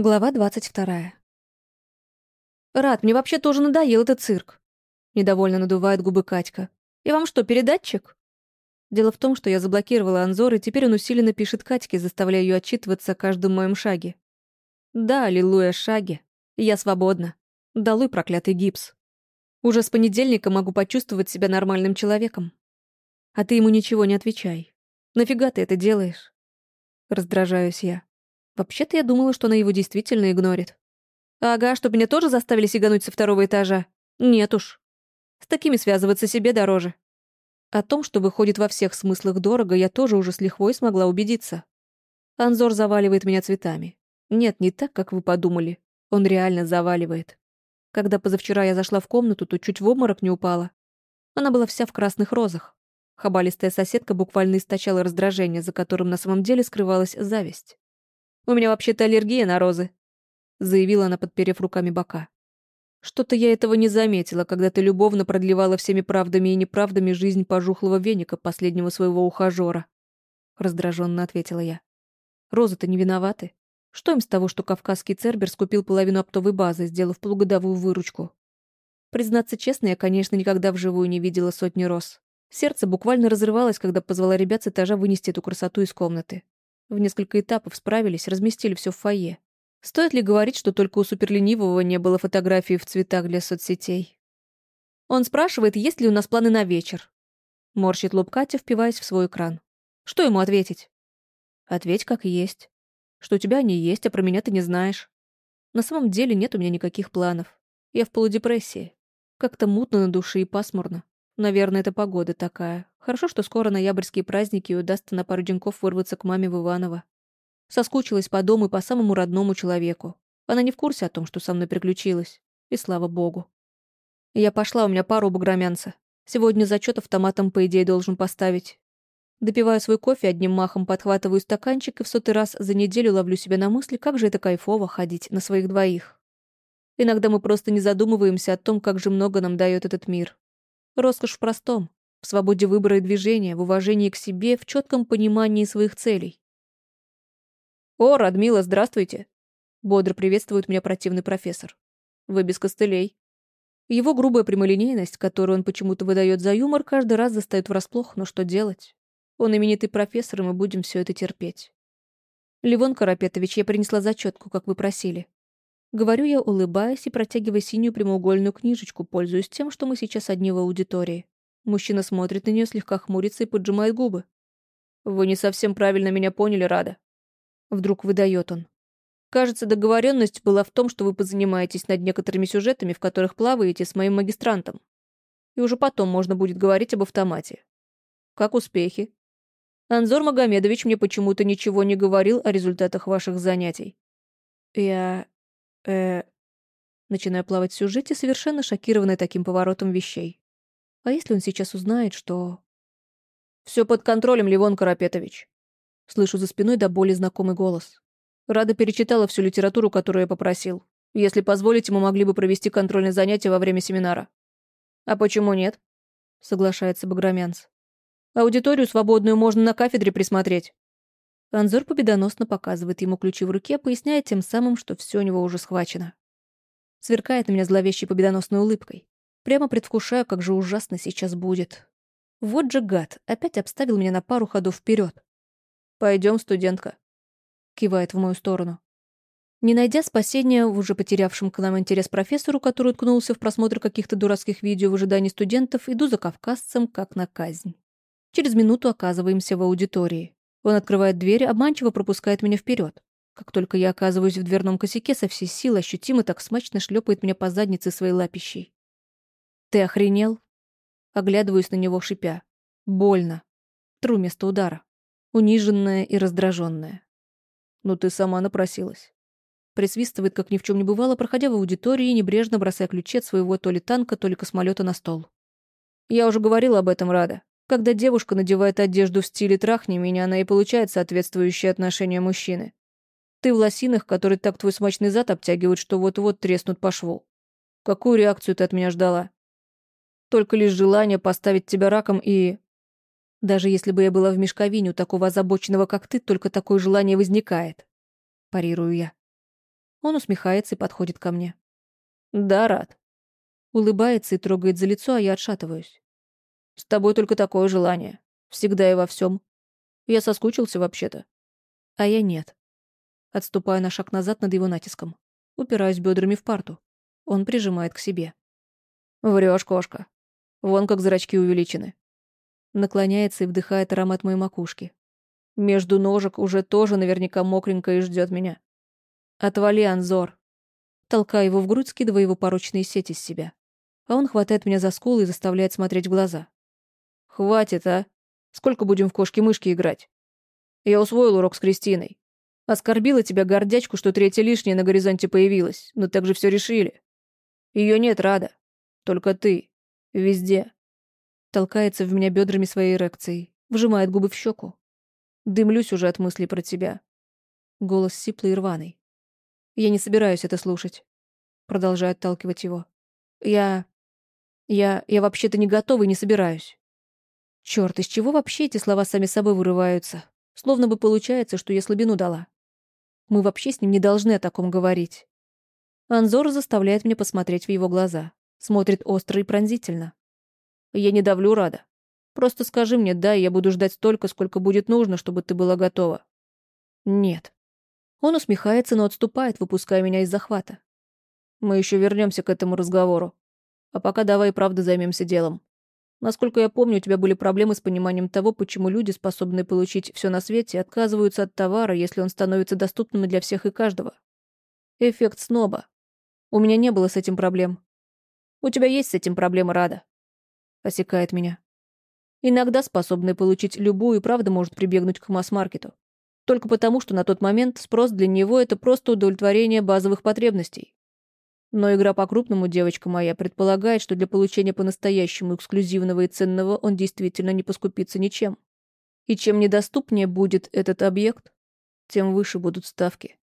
Глава двадцать вторая. «Рад, мне вообще тоже надоел этот цирк», — недовольно надувает губы Катька. «И вам что, передатчик?» Дело в том, что я заблокировала Анзор, и теперь он усиленно пишет Катьке, заставляя ее отчитываться о каждом моем шаге. Да, аллилуйя, шаги. Я свободна. Долой проклятый гипс. Уже с понедельника могу почувствовать себя нормальным человеком. А ты ему ничего не отвечай. Нафига ты это делаешь? Раздражаюсь я. Вообще-то я думала, что она его действительно игнорит. Ага, чтобы меня тоже заставили сигануть со второго этажа? Нет уж. С такими связываться себе дороже. О том, что выходит во всех смыслах дорого, я тоже уже с лихвой смогла убедиться. Анзор заваливает меня цветами. Нет, не так, как вы подумали. Он реально заваливает. Когда позавчера я зашла в комнату, то чуть в обморок не упала. Она была вся в красных розах. Хабалистая соседка буквально источала раздражение, за которым на самом деле скрывалась зависть. «У меня вообще-то аллергия на розы», — заявила она, подперев руками бока. «Что-то я этого не заметила, когда ты любовно продлевала всеми правдами и неправдами жизнь пожухлого веника последнего своего ухажера», — раздраженно ответила я. «Розы-то не виноваты. Что им с того, что кавказский цербер скупил половину оптовой базы, сделав полугодовую выручку? Признаться честно, я, конечно, никогда вживую не видела сотни роз. Сердце буквально разрывалось, когда позвала ребят с этажа вынести эту красоту из комнаты. В несколько этапов справились, разместили все в фойе. Стоит ли говорить, что только у суперленивого не было фотографий в цветах для соцсетей? Он спрашивает, есть ли у нас планы на вечер. Морщит лоб Катя, впиваясь в свой экран. Что ему ответить? Ответь, как есть. Что у тебя они есть, а про меня ты не знаешь. На самом деле нет у меня никаких планов. Я в полудепрессии. Как-то мутно на душе и пасмурно. Наверное, это погода такая. Хорошо, что скоро ноябрьские праздники и удастся на пару деньков вырваться к маме в Иваново. Соскучилась по дому и по самому родному человеку. Она не в курсе о том, что со мной приключилось. И слава богу. Я пошла, у меня пару багромянца. Сегодня зачет автоматом, по идее, должен поставить. Допиваю свой кофе, одним махом подхватываю стаканчик и в сотый раз за неделю ловлю себя на мысли, как же это кайфово ходить на своих двоих. Иногда мы просто не задумываемся о том, как же много нам дает этот мир. Роскошь в простом, в свободе выбора и движения, в уважении к себе, в четком понимании своих целей. «О, Радмила, здравствуйте!» Бодро приветствует меня противный профессор. «Вы без костылей». Его грубая прямолинейность, которую он почему-то выдает за юмор, каждый раз застает врасплох, но что делать? Он именитый профессор, и мы будем все это терпеть. Левон Карапетович, я принесла зачетку, как вы просили. Говорю я, улыбаясь и протягивая синюю прямоугольную книжечку, пользуясь тем, что мы сейчас одни в аудитории. Мужчина смотрит на нее, слегка хмурится и поджимает губы. «Вы не совсем правильно меня поняли, Рада». Вдруг выдает он. «Кажется, договоренность была в том, что вы позанимаетесь над некоторыми сюжетами, в которых плаваете с моим магистрантом. И уже потом можно будет говорить об автомате. Как успехи?» Анзор Магомедович мне почему-то ничего не говорил о результатах ваших занятий. Я э Начинаю плавать в сюжете, совершенно шокированная таким поворотом вещей. А если он сейчас узнает, что... Все под контролем, Левон Карапетович. Слышу за спиной до боли знакомый голос. Рада перечитала всю литературу, которую я попросил. Если позволите, мы могли бы провести контрольное занятие во время семинара. А почему нет? Соглашается Баграмянц. Аудиторию свободную можно на кафедре присмотреть. Анзор победоносно показывает ему ключи в руке, поясняя тем самым, что все у него уже схвачено. Сверкает на меня зловещей победоносной улыбкой. Прямо предвкушаю, как же ужасно сейчас будет. Вот же гад, опять обставил меня на пару ходов вперед. Пойдем, студентка. Кивает в мою сторону. Не найдя спасения в уже потерявшем к нам интерес профессору, который уткнулся в просмотр каких-то дурацких видео в ожидании студентов, иду за кавказцем, как на казнь. Через минуту оказываемся в аудитории. Он открывает дверь, обманчиво пропускает меня вперед. Как только я оказываюсь в дверном косяке, со всей силы ощутимо так смачно шлепает меня по заднице своей лапищей. «Ты охренел?» Оглядываюсь на него, шипя. Больно. Тру место удара. Униженная и раздраженная. «Ну ты сама напросилась». Присвистывает, как ни в чем не бывало, проходя в аудитории и небрежно бросая ключи от своего то ли танка, то ли космолета на стол. «Я уже говорила об этом, Рада. Когда девушка надевает одежду в стиле «трахни меня», она и получает соответствующее отношение мужчины. Ты в лосинах, которые так твой смачный зад обтягивают, что вот-вот треснут по шву. Какую реакцию ты от меня ждала? Только лишь желание поставить тебя раком и... Даже если бы я была в мешковине у такого озабоченного, как ты, только такое желание возникает. Парирую я. Он усмехается и подходит ко мне. Да, рад. Улыбается и трогает за лицо, а я отшатываюсь. С тобой только такое желание. Всегда и во всем. Я соскучился вообще-то. А я нет. Отступаю на шаг назад над его натиском. Упираюсь бедрами в парту. Он прижимает к себе. Врешь, кошка. Вон как зрачки увеличены. Наклоняется и вдыхает аромат моей макушки. Между ножек уже тоже наверняка мокренько и ждет меня. Отвали, Анзор. Толкаю его в грудь, скидывая его порочные сети с себя. А он хватает меня за скулы и заставляет смотреть в глаза. Хватит, а? Сколько будем в кошки-мышки играть? Я усвоил урок с Кристиной. Оскорбила тебя гордячку, что третья лишняя на горизонте появилась, но так же все решили. Ее нет, Рада. Только ты. Везде. Толкается в меня бедрами своей эрекцией, вжимает губы в щеку. Дымлюсь уже от мыслей про тебя. Голос сиплый и рваный. Я не собираюсь это слушать. Продолжаю отталкивать его. Я... Я... Я вообще-то не готова и не собираюсь. Черт, из чего вообще эти слова сами собой вырываются? Словно бы получается, что я слабину дала. Мы вообще с ним не должны о таком говорить. Анзор заставляет меня посмотреть в его глаза. Смотрит остро и пронзительно. Я не давлю, Рада. Просто скажи мне «да», и я буду ждать столько, сколько будет нужно, чтобы ты была готова. Нет. Он усмехается, но отступает, выпуская меня из захвата. Мы еще вернемся к этому разговору. А пока давай правда займемся делом. Насколько я помню, у тебя были проблемы с пониманием того, почему люди, способные получить все на свете, отказываются от товара, если он становится доступным для всех и каждого. Эффект сноба. У меня не было с этим проблем. У тебя есть с этим проблемы, Рада. Осекает меня. Иногда способный получить любую, правда может прибегнуть к масс-маркету. Только потому, что на тот момент спрос для него — это просто удовлетворение базовых потребностей. Но игра по-крупному, девочка моя, предполагает, что для получения по-настоящему эксклюзивного и ценного он действительно не поскупится ничем. И чем недоступнее будет этот объект, тем выше будут ставки.